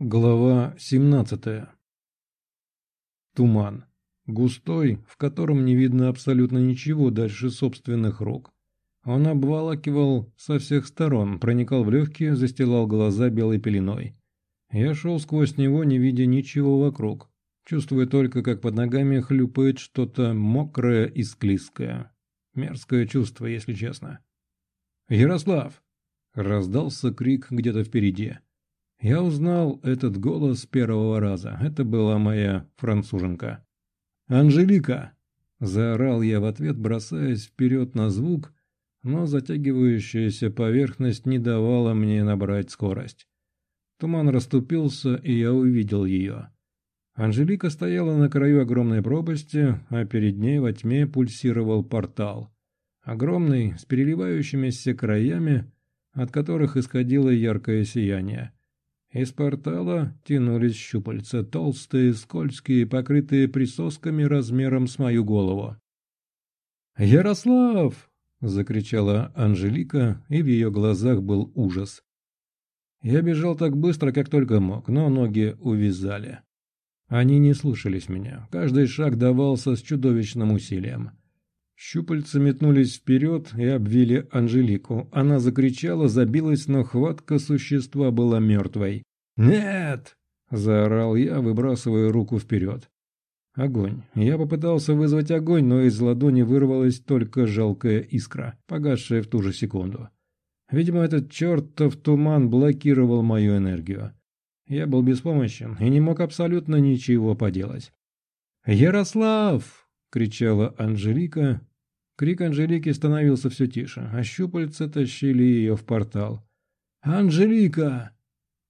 Глава 17 Туман. Густой, в котором не видно абсолютно ничего дальше собственных рук. Он обволакивал со всех сторон, проникал в легкие, застилал глаза белой пеленой. Я шел сквозь него, не видя ничего вокруг, чувствуя только, как под ногами хлюпает что-то мокрое и склизкое. Мерзкое чувство, если честно. «Ярослав!» — раздался крик где-то впереди. Я узнал этот голос с первого раза. Это была моя француженка. «Анжелика!» – заорал я в ответ, бросаясь вперед на звук, но затягивающаяся поверхность не давала мне набрать скорость. Туман расступился, и я увидел ее. Анжелика стояла на краю огромной пропасти, а перед ней во тьме пульсировал портал. Огромный, с переливающимися краями, от которых исходило яркое сияние. Из портала тянулись щупальца, толстые, скользкие, покрытые присосками размером с мою голову. «Ярослав!» — закричала Анжелика, и в ее глазах был ужас. Я бежал так быстро, как только мог, но ноги увязали. Они не слушались меня, каждый шаг давался с чудовищным усилием. Щупальца метнулись вперед и обвили Анжелику. Она закричала, забилась, но хватка существа была мертвой. «Нет!» – заорал я, выбрасывая руку вперед. Огонь. Я попытался вызвать огонь, но из ладони вырвалась только жалкая искра, погасшая в ту же секунду. Видимо, этот чертов туман блокировал мою энергию. Я был беспомощен и не мог абсолютно ничего поделать. «Ярослав!» — кричала Анжелика, Крик Анжелики становился все тише, а щупальца тащили ее в портал. «Анжелика!»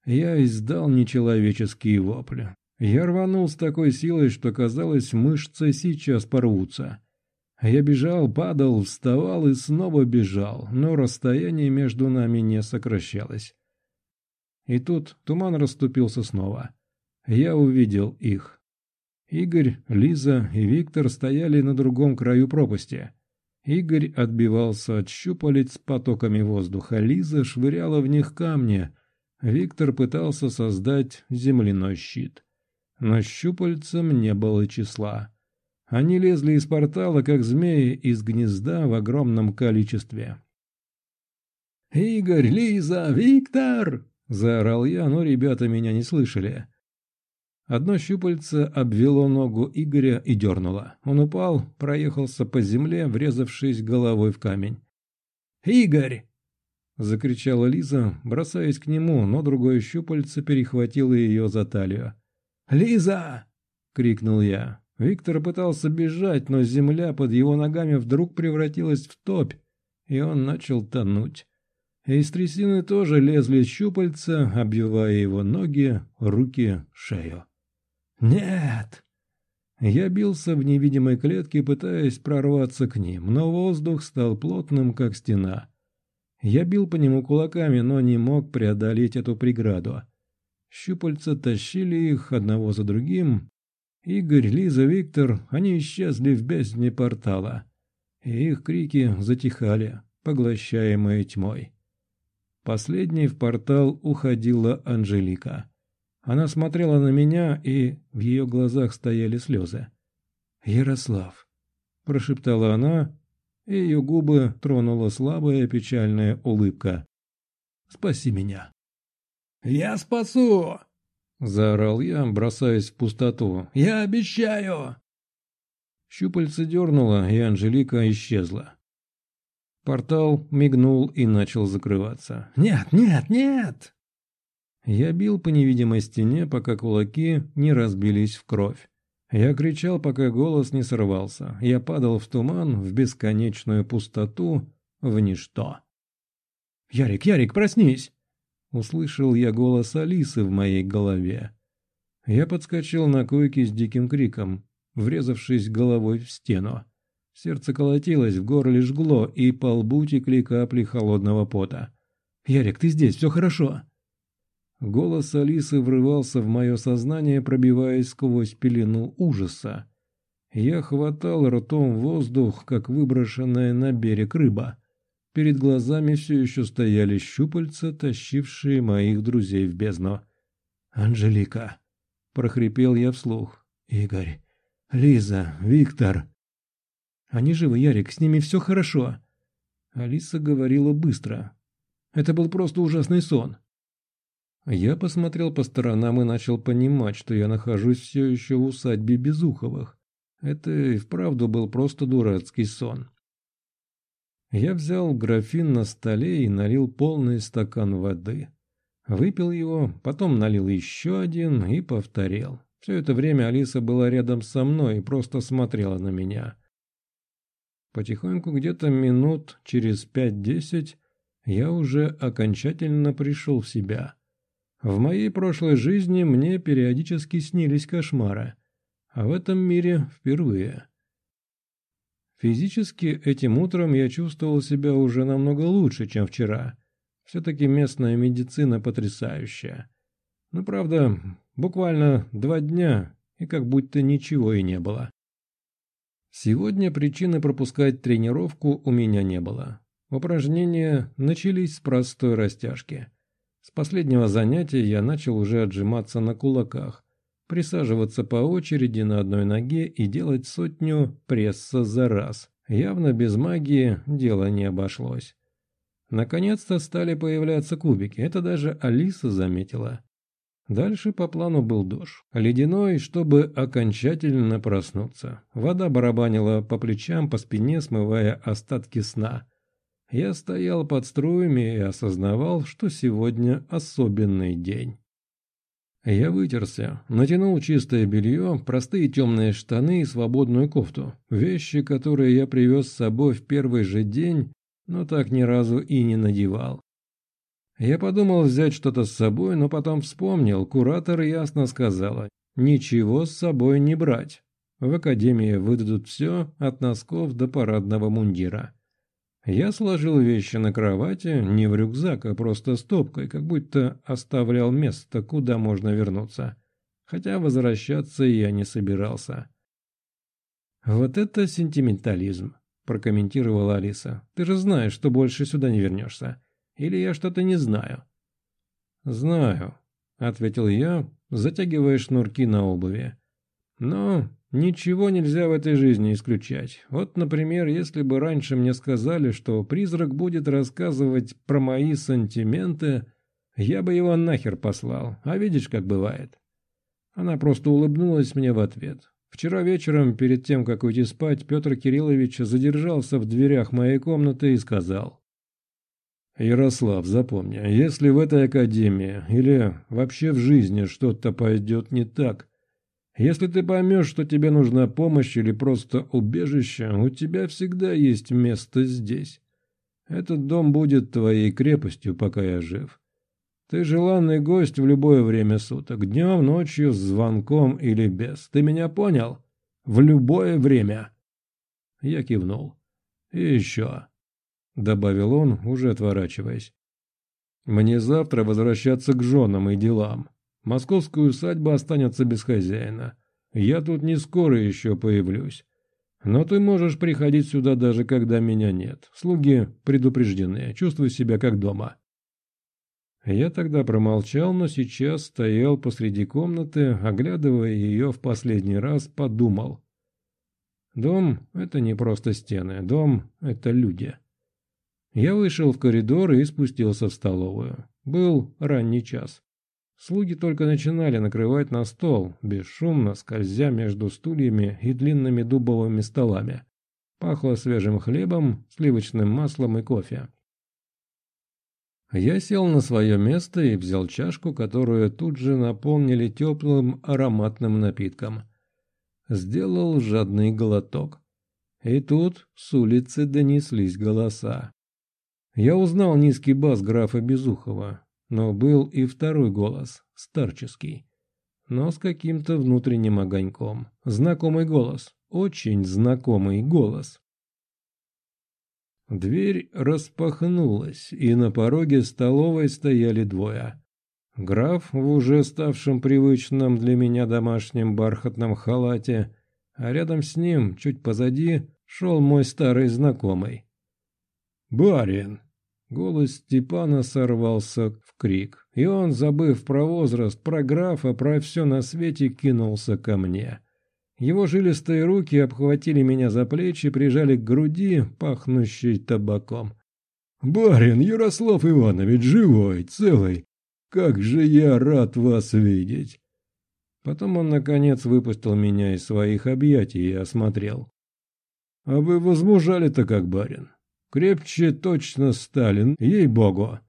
Я издал нечеловеческие вопли. Я рванул с такой силой, что казалось, мышцы сейчас порвутся. Я бежал, падал, вставал и снова бежал, но расстояние между нами не сокращалось. И тут туман расступился снова. Я увидел их. Игорь, Лиза и Виктор стояли на другом краю пропасти. Игорь отбивался от щупалец потоками воздуха, Лиза швыряла в них камни, Виктор пытался создать земляной щит. Но щупальцам не было числа. Они лезли из портала, как змеи из гнезда в огромном количестве. «Игорь, Лиза, Виктор!» – заорал я, но ребята меня не слышали. Одно щупальце обвело ногу Игоря и дернуло. Он упал, проехался по земле, врезавшись головой в камень. «Игорь!» — закричала Лиза, бросаясь к нему, но другое щупальце перехватило ее за талию. «Лиза!» — крикнул я. Виктор пытался бежать, но земля под его ногами вдруг превратилась в топь, и он начал тонуть. Из трясины тоже лезли щупальца, обвивая его ноги, руки, шею. «Нет!» Я бился в невидимой клетке, пытаясь прорваться к ним, но воздух стал плотным, как стена. Я бил по нему кулаками, но не мог преодолеть эту преграду. Щупальца тащили их одного за другим. Игорь, Лиза, Виктор, они исчезли в бездне портала. И их крики затихали, поглощаемые тьмой. Последней в портал уходила Анжелика. Она смотрела на меня, и в ее глазах стояли слезы. «Ярослав», – прошептала она, и ее губы тронула слабая печальная улыбка. «Спаси меня». «Я спасу!» – заорал я, бросаясь в пустоту. «Я обещаю!» Щупальце дернуло, и Анжелика исчезла. Портал мигнул и начал закрываться. «Нет, нет, нет!» Я бил по невидимой стене, пока кулаки не разбились в кровь. Я кричал, пока голос не сорвался. Я падал в туман, в бесконечную пустоту, в ничто. «Ярик, Ярик, проснись!» Услышал я голос Алисы в моей голове. Я подскочил на койке с диким криком, врезавшись головой в стену. Сердце колотилось, в горле жгло, и по лбу текли капли холодного пота. «Ярик, ты здесь, все хорошо!» Голос Алисы врывался в мое сознание, пробиваясь сквозь пелену ужаса. Я хватал ртом воздух, как выброшенная на берег рыба. Перед глазами все еще стояли щупальца, тащившие моих друзей в бездну. «Анжелика!» – прохрипел я вслух. «Игорь! Лиза! Виктор!» «Они живы, Ярик, с ними все хорошо!» Алиса говорила быстро. «Это был просто ужасный сон!» Я посмотрел по сторонам и начал понимать, что я нахожусь все еще в усадьбе Безуховых. Это и вправду был просто дурацкий сон. Я взял графин на столе и налил полный стакан воды. Выпил его, потом налил еще один и повторил. Все это время Алиса была рядом со мной и просто смотрела на меня. Потихоньку, где-то минут через пять-десять, я уже окончательно пришел в себя. В моей прошлой жизни мне периодически снились кошмары, а в этом мире впервые. Физически этим утром я чувствовал себя уже намного лучше, чем вчера. Все-таки местная медицина потрясающая. Но, правда, буквально два дня, и как будто ничего и не было. Сегодня причины пропускать тренировку у меня не было. Упражнения начались с простой растяжки. С последнего занятия я начал уже отжиматься на кулаках, присаживаться по очереди на одной ноге и делать сотню пресса за раз. Явно без магии дело не обошлось. Наконец-то стали появляться кубики, это даже Алиса заметила. Дальше по плану был душ. Ледяной, чтобы окончательно проснуться. Вода барабанила по плечам, по спине, смывая остатки сна. Я стоял под струями и осознавал, что сегодня особенный день. Я вытерся, натянул чистое белье, простые темные штаны и свободную кофту. Вещи, которые я привез с собой в первый же день, но так ни разу и не надевал. Я подумал взять что-то с собой, но потом вспомнил, куратор ясно сказала, ничего с собой не брать. В академии выдадут все, от носков до парадного мундира. Я сложил вещи на кровати, не в рюкзак, а просто стопкой, как будто оставлял место, куда можно вернуться. Хотя возвращаться я не собирался. «Вот это сентиментализм», – прокомментировала Алиса. «Ты же знаешь, что больше сюда не вернешься. Или я что-то не знаю?» «Знаю», — ответил я, затягивая шнурки на обуви. «Но ничего нельзя в этой жизни исключать. Вот, например, если бы раньше мне сказали, что призрак будет рассказывать про мои сантименты, я бы его нахер послал, а видишь, как бывает». Она просто улыбнулась мне в ответ. Вчера вечером, перед тем, как уйти спать, Петр Кириллович задержался в дверях моей комнаты и сказал. Ярослав, запомни, если в этой академии или вообще в жизни что-то пойдет не так, если ты поймешь, что тебе нужна помощь или просто убежище, у тебя всегда есть место здесь. Этот дом будет твоей крепостью, пока я жив. Ты желанный гость в любое время суток, днем, ночью, с звонком или без. Ты меня понял? В любое время. Я кивнул. И еще добавил он, уже отворачиваясь. «Мне завтра возвращаться к женам и делам. Московская усадьба останется без хозяина. Я тут не скоро еще появлюсь. Но ты можешь приходить сюда даже когда меня нет. Слуги предупреждены, чувствуй себя как дома». Я тогда промолчал, но сейчас стоял посреди комнаты, оглядывая ее в последний раз, подумал. Дом — это не просто стены, дом — это люди. Я вышел в коридор и спустился в столовую. Был ранний час. Слуги только начинали накрывать на стол, бесшумно скользя между стульями и длинными дубовыми столами. Пахло свежим хлебом, сливочным маслом и кофе. Я сел на свое место и взял чашку, которую тут же наполнили теплым ароматным напитком. Сделал жадный глоток. И тут с улицы донеслись голоса. Я узнал низкий бас графа Безухова, но был и второй голос, старческий, но с каким-то внутренним огоньком. Знакомый голос, очень знакомый голос. Дверь распахнулась, и на пороге столовой стояли двое. Граф в уже ставшем привычном для меня домашнем бархатном халате, а рядом с ним, чуть позади, шел мой старый знакомый. «Барин!» Голос Степана сорвался в крик. и он, забыв про возраст, про графа, про все на свете, кинулся ко мне. Его жилистые руки обхватили меня за плечи, прижали к груди, пахнущей табаком. «Барин Ярослав Иванович живой, целый! Как же я рад вас видеть!» Потом он, наконец, выпустил меня из своих объятий и осмотрел. «А вы возмужали-то как барин. Крепче точно Сталин, ей-богу!»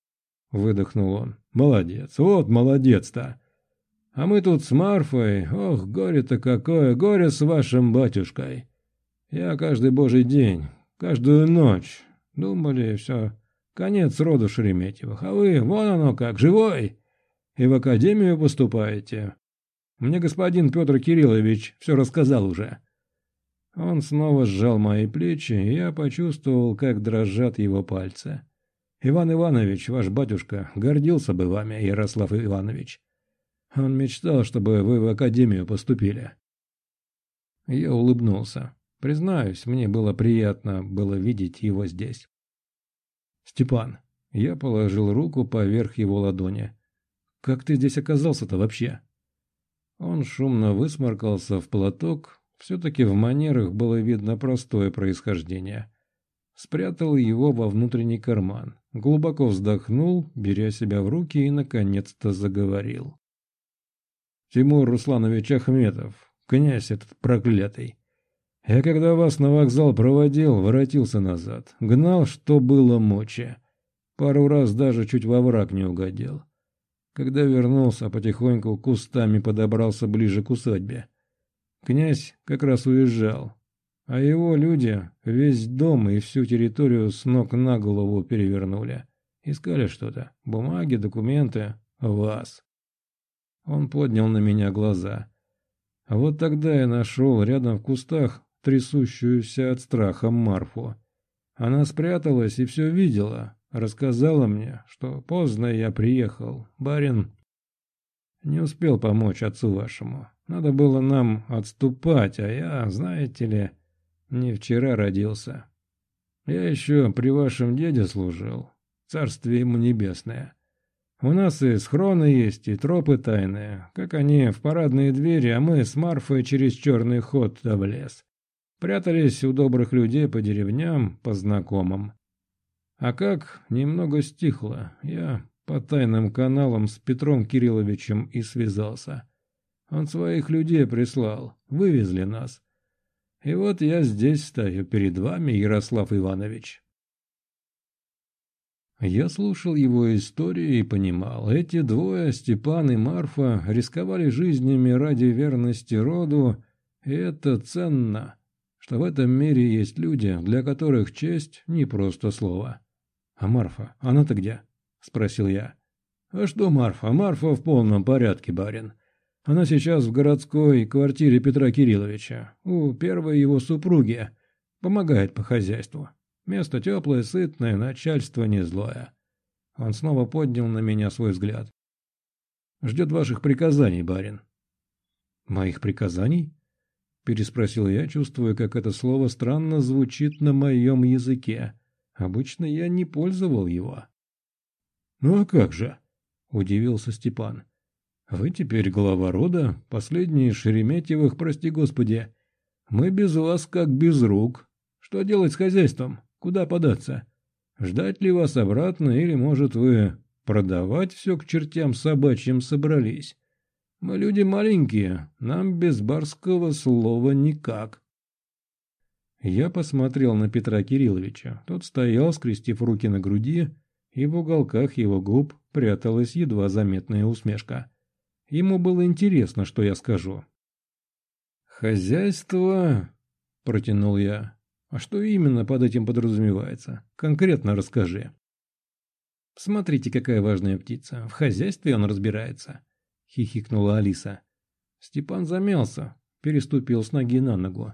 Выдохнул он. Молодец, вот молодец-то. А мы тут с Марфой, ох, горе-то какое, горе с вашим батюшкой. Я каждый божий день, каждую ночь, думали, все, конец роду Шереметьевых, а вы, вон оно как, живой, и в академию поступаете. Мне господин Петр Кириллович все рассказал уже. Он снова сжал мои плечи, и я почувствовал, как дрожат его пальцы. Иван Иванович, ваш батюшка, гордился бы вами, Ярослав Иванович. Он мечтал, чтобы вы в академию поступили. Я улыбнулся. Признаюсь, мне было приятно было видеть его здесь. Степан, я положил руку поверх его ладони. Как ты здесь оказался-то вообще? Он шумно высморкался в платок. Все-таки в манерах было видно простое происхождение спрятал его во внутренний карман, глубоко вздохнул, беря себя в руки и, наконец-то, заговорил. «Тимур Русланович Ахметов, князь этот проклятый. Я когда вас на вокзал проводил, воротился назад, гнал, что было мочи. Пару раз даже чуть во враг не угодил. Когда вернулся, потихоньку кустами подобрался ближе к усадьбе. Князь как раз уезжал, а его люди весь дом и всю территорию с ног на голову перевернули. Искали что-то. Бумаги, документы. Вас. Он поднял на меня глаза. Вот тогда я нашел рядом в кустах трясущуюся от страха Марфу. Она спряталась и все видела. Рассказала мне, что поздно я приехал. Барин не успел помочь отцу вашему. Надо было нам отступать, а я, знаете ли, не вчера родился. Я еще при вашем деде служил. Царствие ему небесное. У нас и схроны есть, и тропы тайные, как они в парадные двери, а мы с Марфой через черный ход в лес. Прятались у добрых людей по деревням, по знакомым. А как немного стихло, я по тайным каналам с Петром Кирилловичем и связался. Он своих людей прислал, вывезли нас. И вот я здесь стою перед вами, Ярослав Иванович. Я слушал его историю и понимал, эти двое, Степан и Марфа, рисковали жизнями ради верности роду, и это ценно, что в этом мире есть люди, для которых честь не просто слово. «А Марфа, она-то где?» – спросил я. «А что Марфа? Марфа в полном порядке, барин. Она сейчас в городской квартире Петра Кирилловича, у первой его супруги. Помогает по хозяйству. Место теплое, сытное, начальство не злое. Он снова поднял на меня свой взгляд. «Ждет ваших приказаний, барин». «Моих приказаний?» Переспросил я, чувствуя, как это слово странно звучит на моем языке. Обычно я не пользовал его. «Ну а как же?» – удивился Степан. Вы теперь глава рода, последний Шереметьевых, прости господи. Мы без вас как без рук. Что делать с хозяйством? Куда податься? Ждать ли вас обратно, или, может, вы продавать все к чертям собачьим собрались? Мы люди маленькие, нам без барского слова никак. Я посмотрел на Петра Кирилловича. Тот стоял, скрестив руки на груди, и в уголках его губ пряталась едва заметная усмешка. Ему было интересно, что я скажу. «Хозяйство...» — протянул я. «А что именно под этим подразумевается? Конкретно расскажи». «Смотрите, какая важная птица. В хозяйстве он разбирается», — хихикнула Алиса. Степан замялся, переступил с ноги на ногу.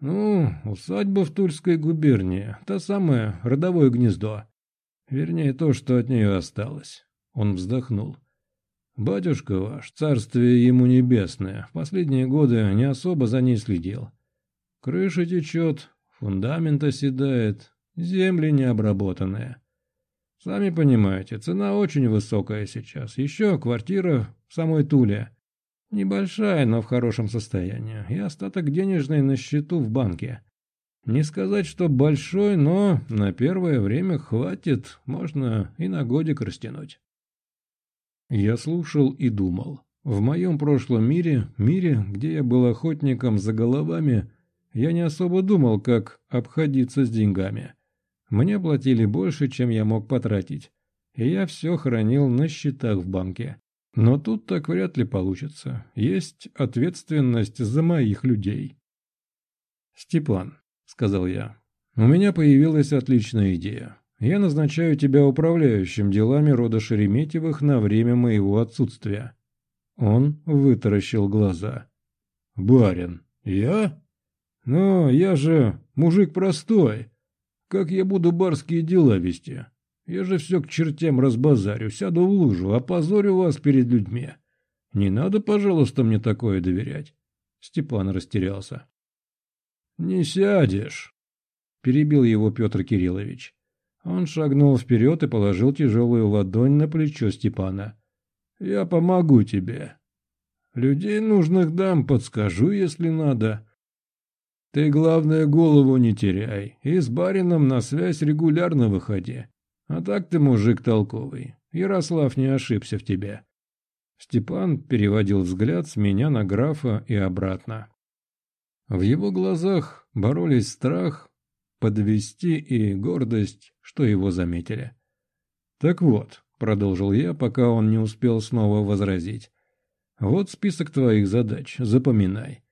«Ну, усадьба в Тульской губернии, та самая, родовое гнездо. Вернее, то, что от нее осталось». Он вздохнул. Батюшка ваш, царствие ему небесное, в последние годы не особо за ней следил. Крыша течет, фундамент оседает, земли необработанные. Сами понимаете, цена очень высокая сейчас. Еще квартира в самой Туле. Небольшая, но в хорошем состоянии. И остаток денежный на счету в банке. Не сказать, что большой, но на первое время хватит, можно и на годик растянуть. Я слушал и думал. В моем прошлом мире, мире, где я был охотником за головами, я не особо думал, как обходиться с деньгами. Мне платили больше, чем я мог потратить, и я все хранил на счетах в банке. Но тут так вряд ли получится. Есть ответственность за моих людей. «Степан», — сказал я, — «у меня появилась отличная идея. Я назначаю тебя управляющим делами рода Шереметьевых на время моего отсутствия». Он вытаращил глаза. «Барин, я? Но я же мужик простой. Как я буду барские дела вести? Я же все к чертям разбазарю, сяду в лужу, опозорю вас перед людьми. Не надо, пожалуйста, мне такое доверять. Степан растерялся. «Не сядешь», — перебил его Петр Кириллович. Он шагнул вперед и положил тяжелую ладонь на плечо Степана. «Я помогу тебе. Людей нужных дам подскажу, если надо. Ты, главное, голову не теряй и с барином на связь регулярно выходи. А так ты мужик толковый. Ярослав не ошибся в тебе». Степан переводил взгляд с меня на графа и обратно. В его глазах боролись страх подвести и гордость, что его заметили. «Так вот», — продолжил я, пока он не успел снова возразить, — «вот список твоих задач, запоминай.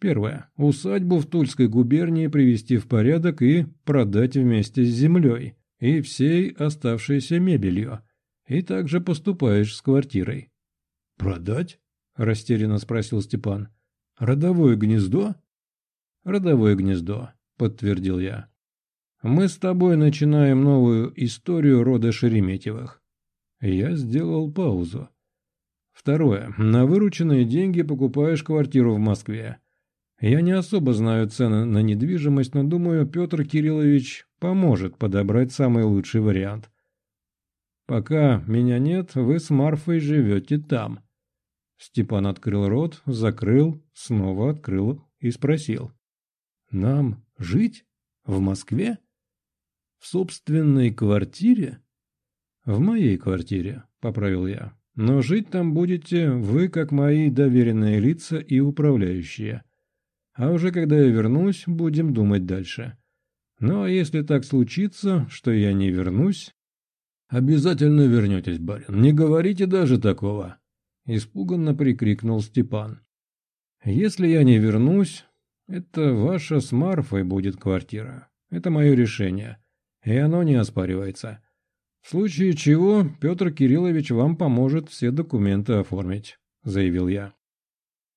Первое. Усадьбу в Тульской губернии привести в порядок и продать вместе с землей и всей оставшейся мебелью. И также поступаешь с квартирой. «Продать?» – растерянно спросил Степан. «Родовое гнездо?» «Родовое гнездо», – подтвердил я. «Мы с тобой начинаем новую историю рода Шереметьевых». Я сделал паузу. Второе. На вырученные деньги покупаешь квартиру в Москве. Я не особо знаю цены на недвижимость, но думаю, Петр Кириллович поможет подобрать самый лучший вариант. Пока меня нет, вы с Марфой живете там. Степан открыл рот, закрыл, снова открыл и спросил. Нам жить? В Москве? В собственной квартире? В моей квартире, поправил я. Но жить там будете вы, как мои доверенные лица и управляющие. А уже когда я вернусь, будем думать дальше. Но если так случится, что я не вернусь... Обязательно вернетесь, барин, не говорите даже такого. Испуганно прикрикнул Степан. Если я не вернусь, это ваша с Марфой будет квартира. Это мое решение. И оно не оспаривается. В случае чего Петр Кириллович вам поможет все документы оформить, заявил я.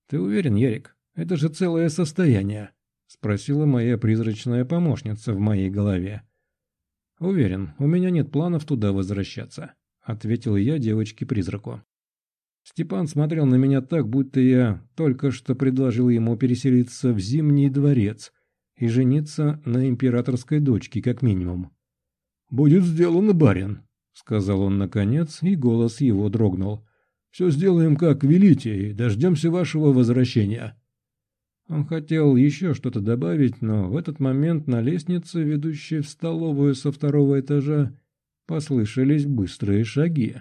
Ты уверен, Ярик? Это же целое состояние», — спросила моя призрачная помощница в моей голове. «Уверен, у меня нет планов туда возвращаться», — ответил я девочке-призраку. Степан смотрел на меня так, будто я только что предложил ему переселиться в Зимний дворец и жениться на императорской дочке, как минимум. «Будет сделано, барин», — сказал он наконец, и голос его дрогнул. «Все сделаем, как велите, и дождемся вашего возвращения». Он хотел еще что-то добавить, но в этот момент на лестнице, ведущей в столовую со второго этажа, послышались быстрые шаги.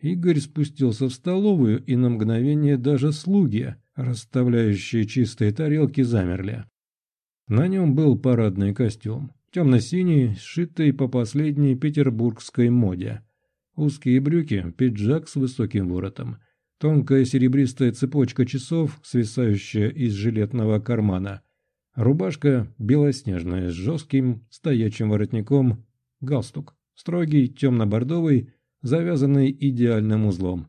Игорь спустился в столовую, и на мгновение даже слуги, расставляющие чистые тарелки, замерли. На нем был парадный костюм, темно-синий, сшитый по последней петербургской моде. Узкие брюки, пиджак с высоким воротом – Тонкая серебристая цепочка часов, свисающая из жилетного кармана. Рубашка белоснежная с жестким стоячим воротником. Галстук. Строгий, темно-бордовый, завязанный идеальным узлом.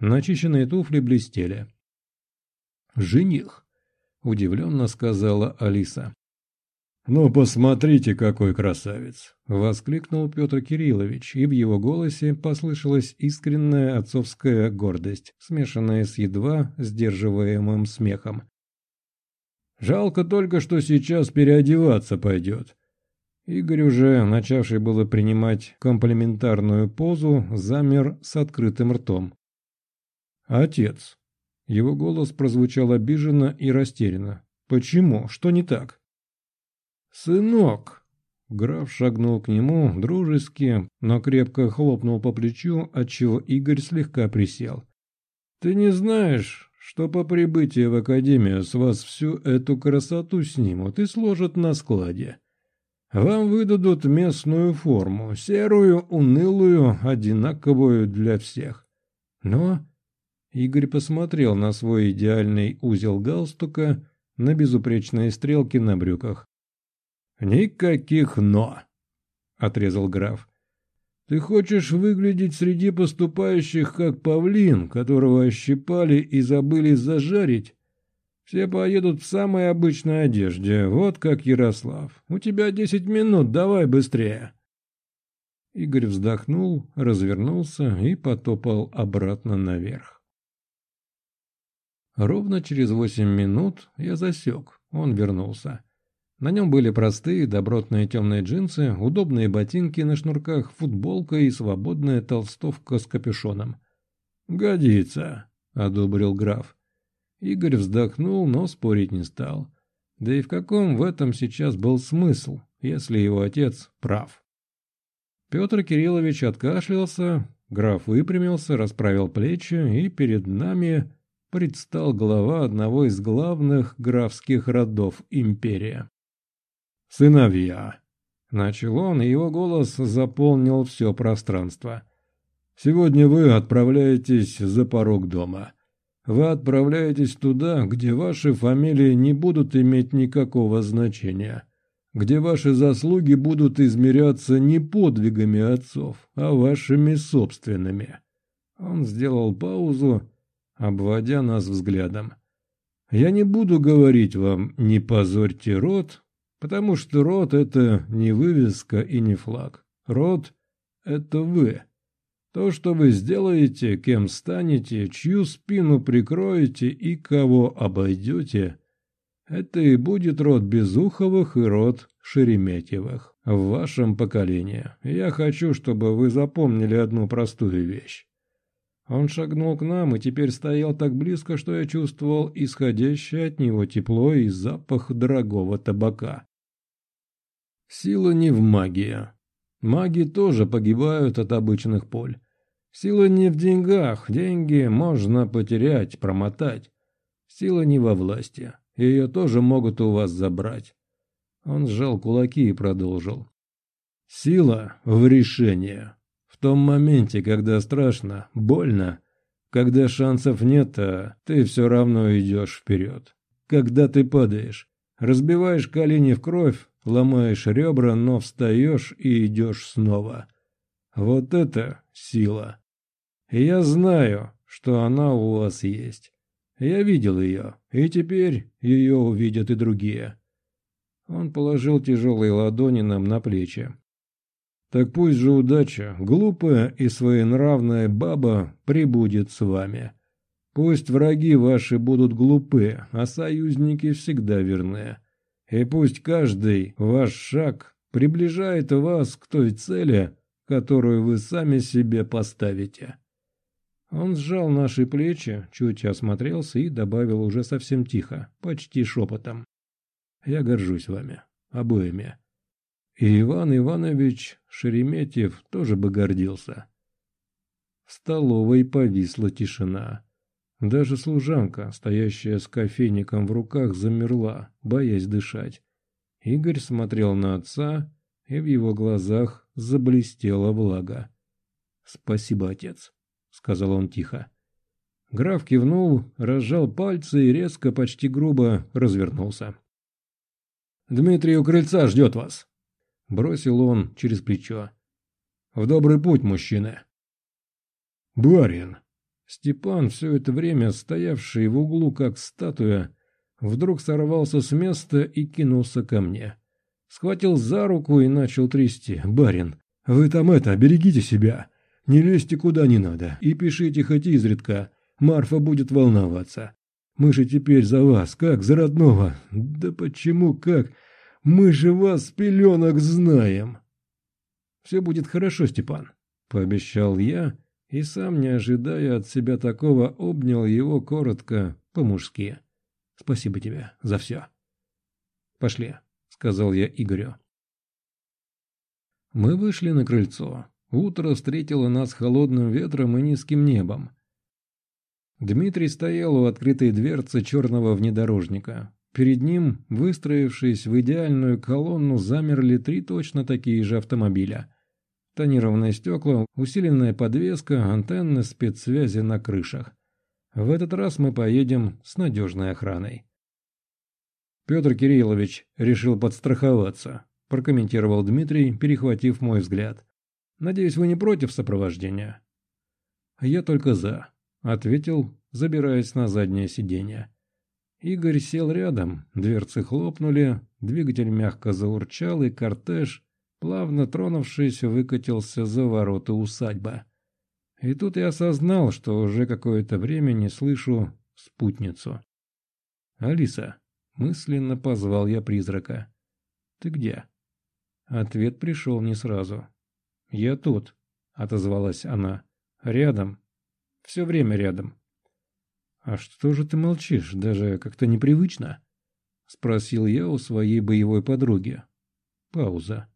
Начищенные туфли блестели. «Жених», — удивленно сказала Алиса. «Ну, посмотрите, какой красавец!» — воскликнул Петр Кириллович, и в его голосе послышалась искренняя отцовская гордость, смешанная с едва сдерживаемым смехом. «Жалко только, что сейчас переодеваться пойдет. Игорь, уже начавший было принимать комплементарную позу, замер с открытым ртом. «Отец». Его голос прозвучал обиженно и растерянно. «Почему? Что не так?» «Сынок!» Граф шагнул к нему, дружески, но крепко хлопнул по плечу, отчего Игорь слегка присел. «Ты не знаешь, что по прибытии в академию с вас всю эту красоту снимут и сложат на складе?» Вам выдадут местную форму, серую, унылую, одинаковую для всех. Но Игорь посмотрел на свой идеальный узел галстука, на безупречные стрелки на брюках. «Никаких «но», — отрезал граф. «Ты хочешь выглядеть среди поступающих как павлин, которого ощипали и забыли зажарить? Все поедут в самой обычной одежде, вот как Ярослав. У тебя десять минут, давай быстрее. Игорь вздохнул, развернулся и потопал обратно наверх. Ровно через восемь минут я засек, он вернулся. На нем были простые, добротные темные джинсы, удобные ботинки на шнурках, футболка и свободная толстовка с капюшоном. «Годится», — одобрил граф. Игорь вздохнул, но спорить не стал. Да и в каком в этом сейчас был смысл, если его отец прав? Петр Кириллович откашлялся, граф выпрямился, расправил плечи, и перед нами предстал глава одного из главных графских родов империи. «Сыновья!» — начал он, и его голос заполнил все пространство. «Сегодня вы отправляетесь за порог дома». Вы отправляетесь туда, где ваши фамилии не будут иметь никакого значения, где ваши заслуги будут измеряться не подвигами отцов, а вашими собственными. Он сделал паузу, обводя нас взглядом. Я не буду говорить вам «не позорьте род», потому что род — это не вывеска и не флаг. Род — это вы. То, что вы сделаете, кем станете, чью спину прикроете и кого обойдете, это и будет род Безуховых и род Шереметьевых в вашем поколении. Я хочу, чтобы вы запомнили одну простую вещь. Он шагнул к нам и теперь стоял так близко, что я чувствовал исходящее от него тепло и запах дорогого табака. Сила не в магии. Маги тоже погибают от обычных поль. Сила не в деньгах, деньги можно потерять, промотать. Сила не во власти, ее тоже могут у вас забрать. Он сжал кулаки и продолжил. Сила в решении. В том моменте, когда страшно, больно, когда шансов нет, а ты все равно идешь вперед. Когда ты падаешь, разбиваешь колени в кровь, ломаешь ребра, но встаешь и идешь снова. Вот это сила. Я знаю, что она у вас есть. Я видел ее, и теперь ее увидят и другие. Он положил тяжелые ладони нам на плечи. Так пусть же удача, глупая и своенравная баба, прибудет с вами. Пусть враги ваши будут глупы, а союзники всегда верны. И пусть каждый ваш шаг приближает вас к той цели, которую вы сами себе поставите. Он сжал наши плечи, чуть осмотрелся и добавил уже совсем тихо, почти шепотом. «Я горжусь вами, обоими. И Иван Иванович Шереметьев тоже бы гордился». В столовой повисла тишина. Даже служанка, стоящая с кофейником в руках, замерла, боясь дышать. Игорь смотрел на отца, и в его глазах заблестела влага. «Спасибо, отец», — сказал он тихо. Граф кивнул, разжал пальцы и резко, почти грубо развернулся. «Дмитрий у крыльца ждет вас», — бросил он через плечо. «В добрый путь, мужчины». «Барин!» Степан, все это время стоявший в углу как статуя, вдруг сорвался с места и кинулся ко мне. Схватил за руку и начал трясти. «Барин, вы там это, берегите себя. Не лезьте куда не надо и пишите хоть изредка. Марфа будет волноваться. Мы же теперь за вас, как за родного. Да почему как? Мы же вас пеленок знаем!» «Все будет хорошо, Степан», — пообещал я, и сам, не ожидая от себя такого, обнял его коротко, по-мужски. «Спасибо тебе за все». «Пошли», — сказал я Игорю. Мы вышли на крыльцо. Утро встретило нас холодным ветром и низким небом. Дмитрий стоял у открытой дверцы черного внедорожника. Перед ним, выстроившись в идеальную колонну, замерли три точно такие же автомобиля. Тонированные стекла, усиленная подвеска, антенны спецсвязи на крышах. В этот раз мы поедем с надежной охраной. Петр Кириллович решил подстраховаться, прокомментировал Дмитрий, перехватив мой взгляд. «Надеюсь, вы не против сопровождения?» «Я только за», — ответил, забираясь на заднее сиденье. Игорь сел рядом, дверцы хлопнули, двигатель мягко заурчал, и кортеж, плавно тронувшись, выкатился за ворота усадьбы. И тут я осознал, что уже какое-то время не слышу спутницу. «Алиса», — мысленно позвал я призрака. «Ты где?» Ответ пришел не сразу. «Я тут», — отозвалась она. «Рядом. Все время рядом». «А что же ты молчишь? Даже как-то непривычно?» — спросил я у своей боевой подруги. Пауза.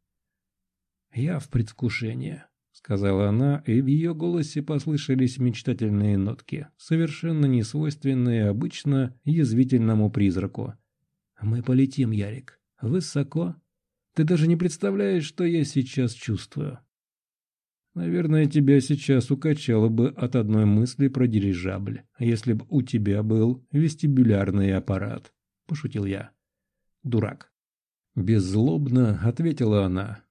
«Я в предвкушении», — сказала она, и в ее голосе послышались мечтательные нотки, совершенно несвойственные обычно язвительному призраку. «Мы полетим, Ярик. Высоко, ты даже не представляешь, что я сейчас чувствую. Наверное, тебя сейчас укачало бы от одной мысли про дирижабль, если бы у тебя был вестибулярный аппарат, — пошутил я. Дурак. Беззлобно ответила она.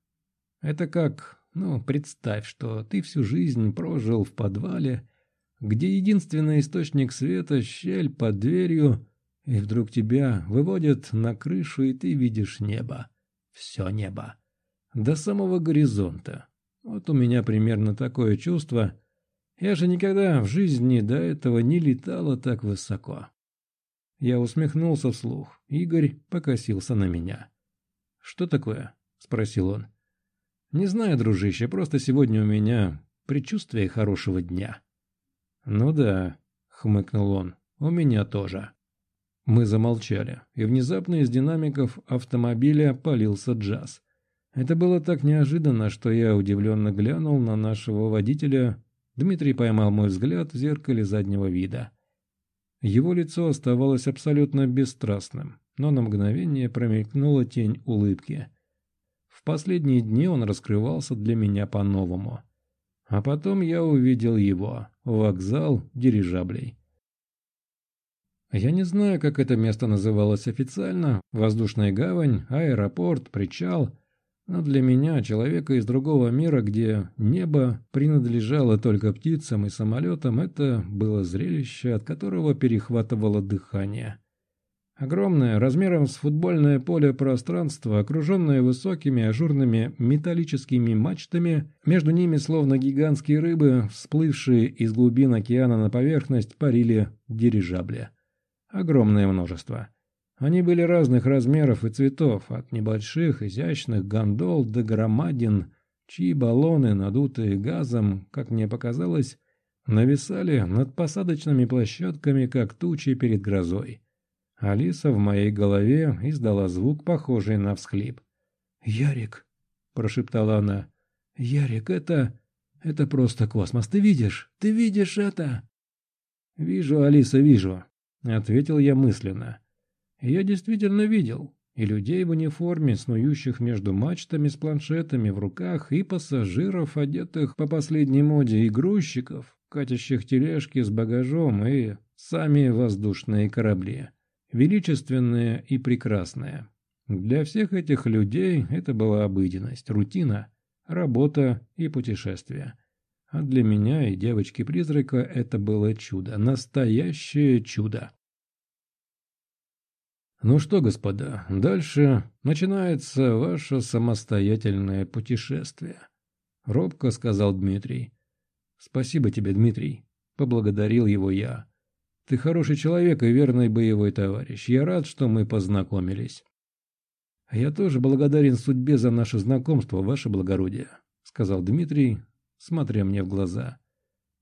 Это как, ну, представь, что ты всю жизнь прожил в подвале, где единственный источник света — щель под дверью, и вдруг тебя выводят на крышу, и ты видишь небо все небо. До самого горизонта. Вот у меня примерно такое чувство. Я же никогда в жизни до этого не летала так высоко. Я усмехнулся вслух. Игорь покосился на меня. «Что такое?» – спросил он. «Не знаю, дружище, просто сегодня у меня предчувствие хорошего дня». «Ну да», – хмыкнул он, – «у меня тоже». Мы замолчали, и внезапно из динамиков автомобиля полился джаз. Это было так неожиданно, что я удивленно глянул на нашего водителя. Дмитрий поймал мой взгляд в зеркале заднего вида. Его лицо оставалось абсолютно бесстрастным, но на мгновение промелькнула тень улыбки. В последние дни он раскрывался для меня по-новому. А потом я увидел его, вокзал дирижаблей. Я не знаю, как это место называлось официально, воздушная гавань, аэропорт, причал, но для меня, человека из другого мира, где небо принадлежало только птицам и самолетам, это было зрелище, от которого перехватывало дыхание. Огромное, размером с футбольное поле пространство, окруженное высокими ажурными металлическими мачтами, между ними, словно гигантские рыбы, всплывшие из глубин океана на поверхность, парили дирижабли. Огромное множество. Они были разных размеров и цветов, от небольших, изящных гондол до громадин, чьи баллоны, надутые газом, как мне показалось, нависали над посадочными площадками, как тучи перед грозой. Алиса в моей голове издала звук, похожий на всхлип. «Ярик», — прошептала она, — «Ярик, это... это просто космос. Ты видишь? Ты видишь это?» «Вижу, Алиса, вижу. — ответил я мысленно. Я действительно видел и людей в униформе, снующих между мачтами с планшетами в руках, и пассажиров, одетых по последней моде, и грузчиков, катящих тележки с багажом, и сами воздушные корабли. Величественные и прекрасные. Для всех этих людей это была обыденность, рутина, работа и путешествия. А для меня и девочки-призрака это было чудо, настоящее чудо. Ну что, господа, дальше начинается ваше самостоятельное путешествие. Робко сказал Дмитрий. Спасибо тебе, Дмитрий. Поблагодарил его я. Ты хороший человек и верный боевой товарищ. Я рад, что мы познакомились. «Я тоже благодарен судьбе за наше знакомство, ваше благородие», — сказал Дмитрий, смотря мне в глаза.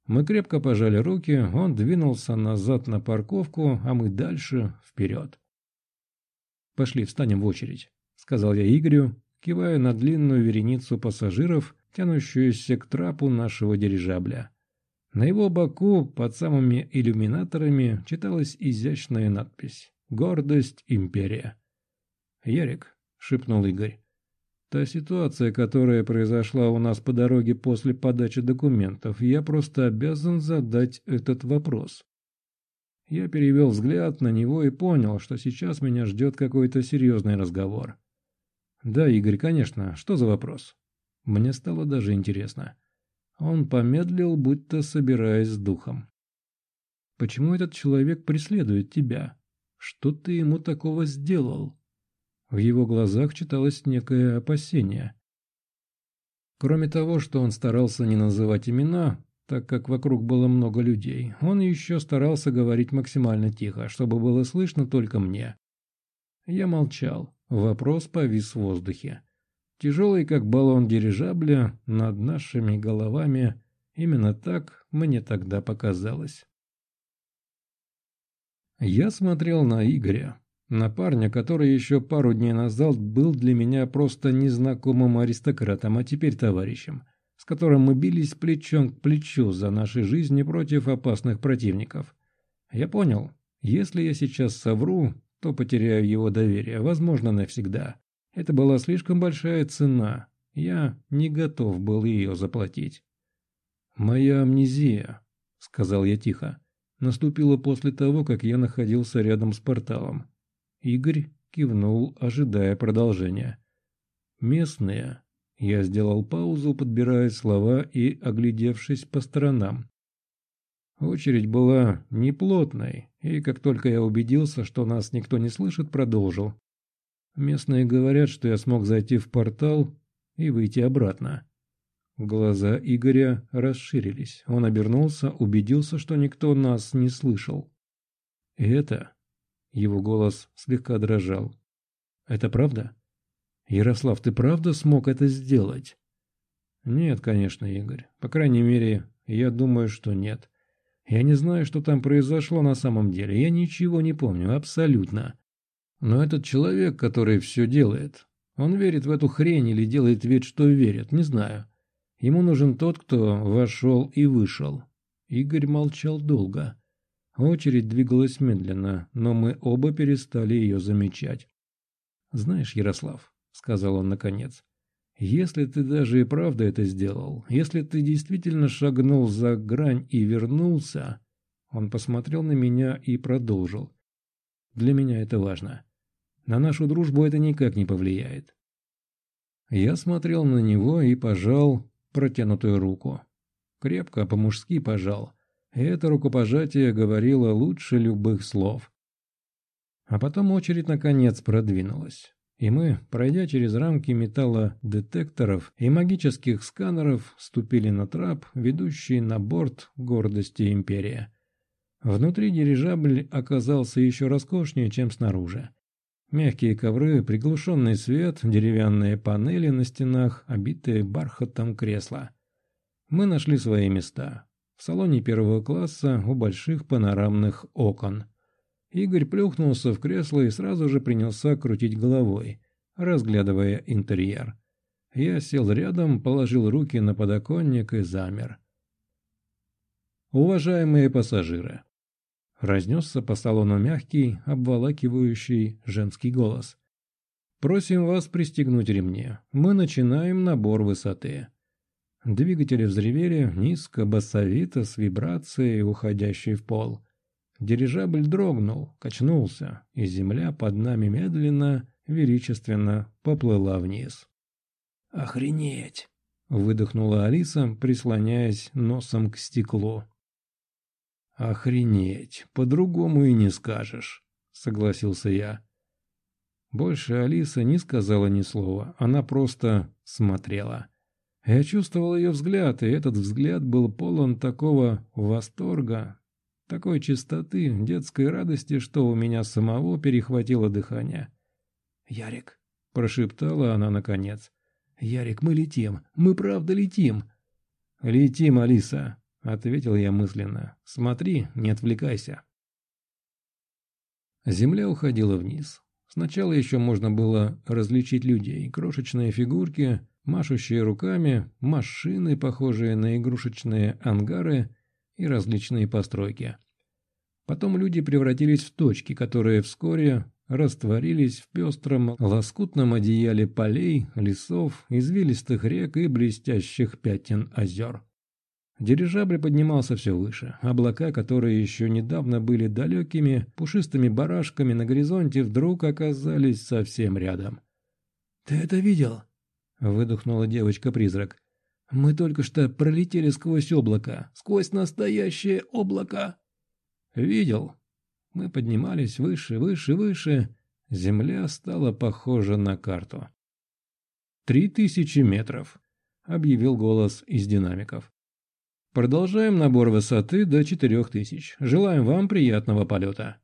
Мы крепко пожали руки, он двинулся назад на парковку, а мы дальше вперед. «Пошли, встанем в очередь», — сказал я Игорю, кивая на длинную вереницу пассажиров, тянущуюся к трапу нашего дирижабля. На его боку, под самыми иллюминаторами, читалась изящная надпись «Гордость империя». «Ярик», — шепнул Игорь, — «та ситуация, которая произошла у нас по дороге после подачи документов, я просто обязан задать этот вопрос». Я перевел взгляд на него и понял, что сейчас меня ждет какой-то серьезный разговор. «Да, Игорь, конечно. Что за вопрос?» Мне стало даже интересно. Он помедлил, будто собираясь с духом. «Почему этот человек преследует тебя? Что ты ему такого сделал?» В его глазах читалось некое опасение. Кроме того, что он старался не называть имена, так как вокруг было много людей, он еще старался говорить максимально тихо, чтобы было слышно только мне. Я молчал. Вопрос повис в воздухе тяжелый как баллон дирижабля над нашими головами. Именно так мне тогда показалось. Я смотрел на Игоря, на парня, который еще пару дней назад был для меня просто незнакомым аристократом, а теперь товарищем, с которым мы бились плечом к плечу за наши жизни против опасных противников. Я понял, если я сейчас совру, то потеряю его доверие, возможно, навсегда. Это была слишком большая цена. Я не готов был ее заплатить. «Моя амнезия», — сказал я тихо, — наступила после того, как я находился рядом с порталом. Игорь кивнул, ожидая продолжения. «Местные». Я сделал паузу, подбирая слова и оглядевшись по сторонам. Очередь была неплотной, и как только я убедился, что нас никто не слышит, продолжил. Местные говорят, что я смог зайти в портал и выйти обратно. Глаза Игоря расширились. Он обернулся, убедился, что никто нас не слышал. это... Его голос слегка дрожал. «Это правда? Ярослав, ты правда смог это сделать?» «Нет, конечно, Игорь. По крайней мере, я думаю, что нет. Я не знаю, что там произошло на самом деле. Я ничего не помню, абсолютно. Но этот человек, который все делает, он верит в эту хрень или делает вид, что верит, не знаю. Ему нужен тот, кто вошел и вышел. Игорь молчал долго. Очередь двигалась медленно, но мы оба перестали ее замечать. «Знаешь, Ярослав», — сказал он наконец, — «если ты даже и правда это сделал, если ты действительно шагнул за грань и вернулся...» Он посмотрел на меня и продолжил. «Для меня это важно. На нашу дружбу это никак не повлияет. Я смотрел на него и пожал протянутую руку. Крепко, по-мужски пожал. Это рукопожатие говорило лучше любых слов. А потом очередь наконец продвинулась. И мы, пройдя через рамки металлодетекторов и магических сканеров, ступили на трап, ведущий на борт гордости Империя. Внутри дирижабль оказался еще роскошнее, чем снаружи. Мягкие ковры, приглушенный свет, деревянные панели на стенах, обитые бархатом кресла. Мы нашли свои места. В салоне первого класса у больших панорамных окон. Игорь плюхнулся в кресло и сразу же принялся крутить головой, разглядывая интерьер. Я сел рядом, положил руки на подоконник и замер. Уважаемые пассажиры, Разнесся по салону мягкий, обволакивающий женский голос. «Просим вас пристегнуть ремни. Мы начинаем набор высоты». Двигатели взревели низко, басовито, с вибрацией, уходящей в пол. Дирижабль дрогнул, качнулся, и земля под нами медленно, величественно поплыла вниз. «Охренеть!» — выдохнула Алиса, прислоняясь носом к стеклу. «Охренеть, по-другому и не скажешь», — согласился я. Больше Алиса не сказала ни слова, она просто смотрела. Я чувствовал ее взгляд, и этот взгляд был полон такого восторга, такой чистоты, детской радости, что у меня самого перехватило дыхание. «Ярик», — прошептала она наконец. «Ярик, мы летим! Мы правда летим!» «Летим, Алиса!» — ответил я мысленно. «Смотри, не отвлекайся!» Земля уходила вниз. Сначала еще можно было различить людей, крошечные фигурки, машущие руками, машины, похожие на игрушечные ангары и различные постройки. Потом люди превратились в точки, которые вскоре растворились в пестром лоскутном одеяле полей, лесов, извилистых рек и блестящих пятен озер. Дирижабль поднимался все выше. Облака, которые еще недавно были далекими, пушистыми барашками на горизонте, вдруг оказались совсем рядом. «Ты это видел?» — выдохнула девочка-призрак. «Мы только что пролетели сквозь облако, сквозь настоящее облако!» «Видел?» Мы поднимались выше, выше, выше. Земля стала похожа на карту. «Три тысячи метров», — объявил голос из динамиков. Продолжаем набор высоты до четырех тысяч. Желаем вам приятного полета.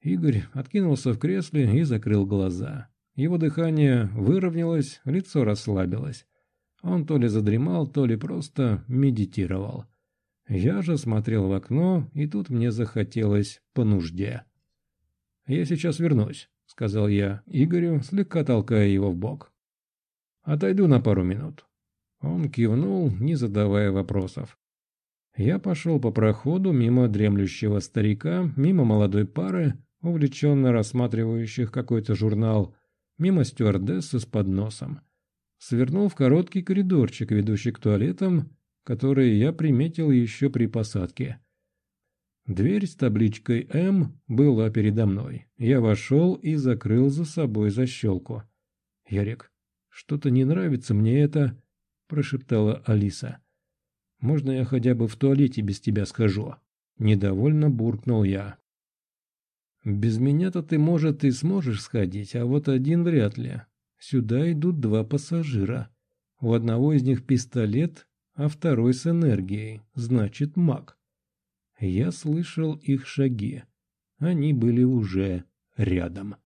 Игорь откинулся в кресле и закрыл глаза. Его дыхание выровнялось, лицо расслабилось. Он то ли задремал, то ли просто медитировал. Я же смотрел в окно, и тут мне захотелось по нужде. «Я сейчас вернусь», — сказал я Игорю, слегка толкая его в бок. «Отойду на пару минут». Он кивнул, не задавая вопросов. Я пошел по проходу мимо дремлющего старика, мимо молодой пары, увлеченно рассматривающих какой-то журнал, мимо стюардессы с подносом. Свернул в короткий коридорчик, ведущий к туалетам, которые я приметил еще при посадке. Дверь с табличкой «М» была передо мной. Я вошел и закрыл за собой защелку. «Ярик, что-то не нравится мне это», – прошептала Алиса. Можно я хотя бы в туалете без тебя схожу?» Недовольно буркнул я. «Без меня-то ты, может, и сможешь сходить, а вот один вряд ли. Сюда идут два пассажира. У одного из них пистолет, а второй с энергией, значит маг. Я слышал их шаги. Они были уже рядом.